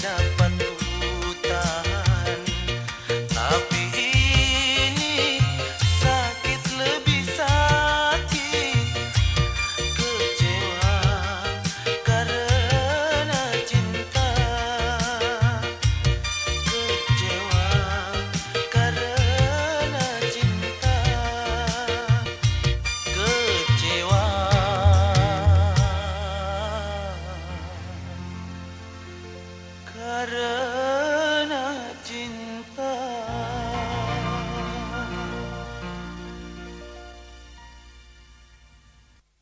sa Karena